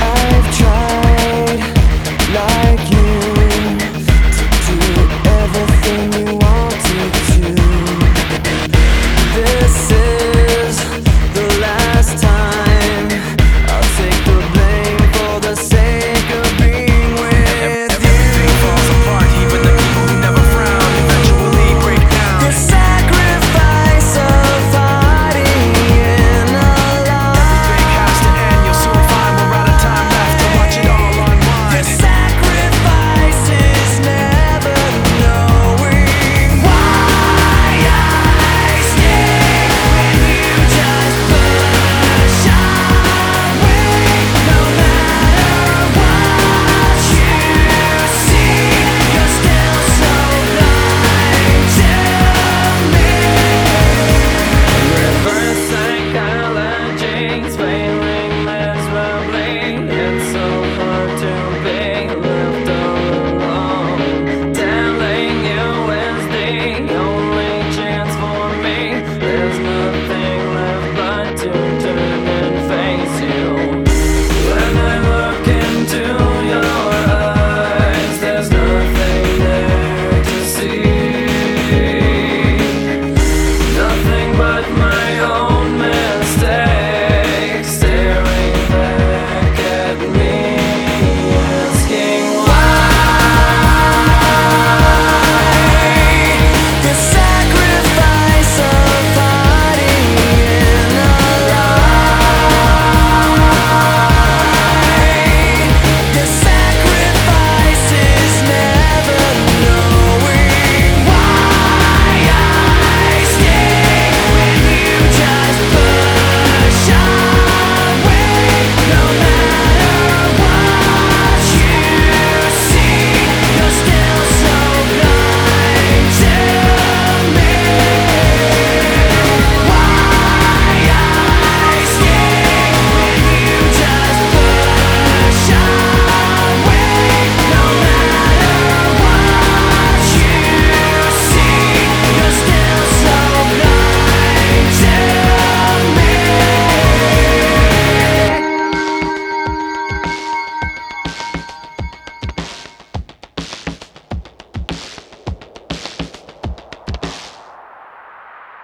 I've tried.